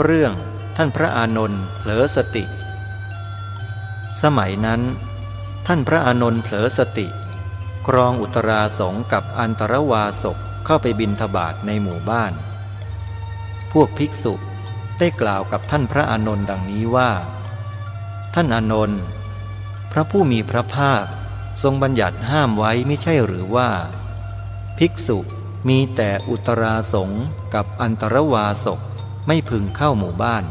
เรื่องท่านพระอานนท์เผลอสติ สมัยนั้น ท่านพระอานนท์เผลอสติ ครองอุตราสงกับอันตรวาสกเข้าไปบินทบาทในหมู่บ้าน พวกภิกษุได้กล่าวกับท่านพระอานนท์ดังนี้ว่า ท่านอานนท์พระผู้มีพระภาคทรงบัญญัติห้ามไว้ไม่ใช่หรือว่า ภิกษุมีแต่อุตราสงกับอันตรวาสก ไม่พึงเข้าหมู่บ้าน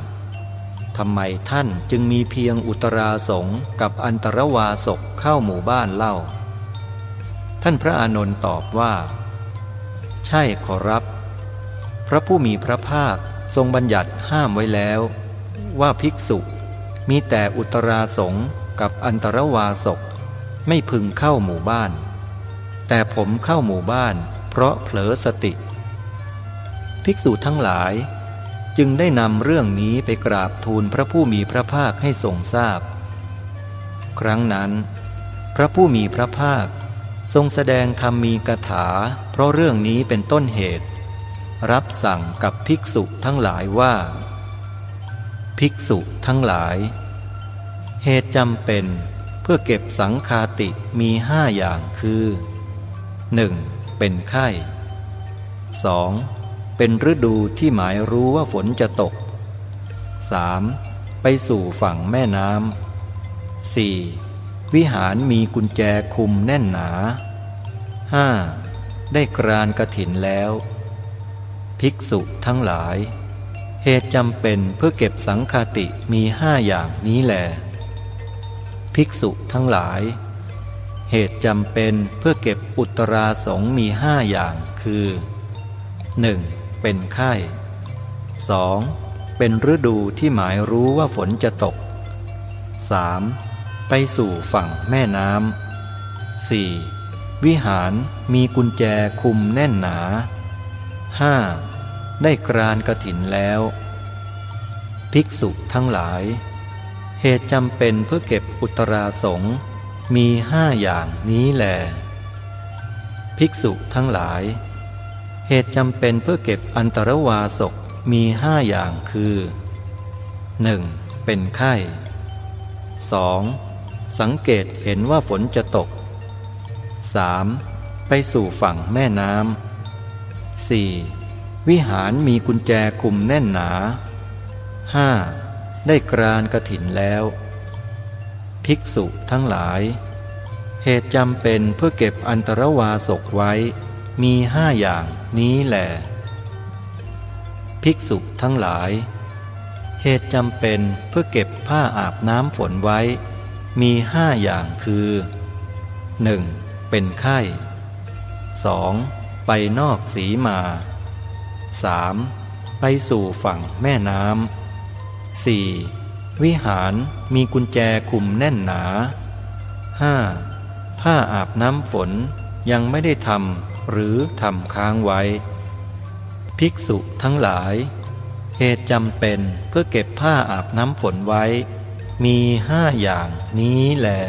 ทำไมท่านจึงมีเพียงอุตราสงกับอันตรวาสกเข้าหมู่บ้านเล่า ท่านพระอานนท์ตอบว่า ใช่ขอรับ พระผู้มีพระภาคทรงบัญญัติห้ามไว้แล้ว ว่าภิกษุมีแต่อุตราสงกับอันตรวาสกไม่พึงเข้าหมู่บ้าน แต่ผมเข้าหมู่บ้าน เพราะเผลอสติ ภิกษุทั้งหลาย จึงได้นำเรื่องนี้ไปกราบทูลพระผู้มีพระภาคให้ทรงทราบ ครั้งนั้น พระผู้มีพระภาคทรงแสดงธรรมมีกถา เพราะเรื่องนี้เป็นต้นเหตุ รับสั่งกับภิกษุทั้งหลายว่า ภิกษุทั้งหลาย เหตุจำเป็นเพื่อเก็บสังคาติมีห้าอย่างคือ 1. เป็นไข้ 2. เป็นฤดูที่หมายรู้ว่าฝนจะตก 3. ไปสู่ฝั่งแม่น้ำ 4. วิหารมีกุญแจคุมแน่นหนา 5. ได้กรานกระถินแล้ว ภิกษุทั้งหลาย เหตุจำเป็นเพื่อเก็บสังคาติมีห้าอย่างนี้แหละภิกษุทั้งหลาย เหตุจำเป็นเพื่อเก็บอุตราสงมีห้าอย่างคือ 1. เป็นไข้ 2. เป็นฤดูที่หมายรู้ว่าฝนจะตก 3. ไปสู่ฝั่งแม่น้ำ 4. วิหารมีกุญแจคุมแน่นหนา 5. ได้กรานกระถินแล้ว ภิกษุทั้งหลาย เหตุจำเป็นเพื่อเก็บอุตราสงมีห้าอย่างนี้แหลภิกษุทั้งหลาย เหตุจำเป็นเพื่อเก็บอันตรวาสกมีห้าอย่างคือ 1. เป็นไข้ 2. สังเกตเห็นว่าฝนจะตก 3. ไปสู่ฝั่งแม่น้ำ 4. วิหารมีกุญแจคุมแน่นหนา 5. ได้กรานกระถินแล้ว ภิกษุทั้งหลาย เหตุจำเป็นเพื่อเก็บอันตรวาสกไว้ มีห้าอย่างนี้แหลภิกษุทั้งหลาย เหตุจำเป็นเพื่อเก็บผ้าอาบน้ำฝนไว้ มีห้าอย่างคือ 1. เป็นไข้ 2. ไปนอกสีมา 3. ไปสู่ฝั่งแม่น้ำ 4. วิหารมีกุญแจคุมแน่นหนา 5. ผ้าอาบน้ำฝนยังไม่ได้ทำ หรือทำค้างไว้ ภิกษุทั้งหลาย เหตุจำเป็นเพื่อเก็บผ้าอาบน้ำฝนไว้ มีห้าอย่างนี้แหละ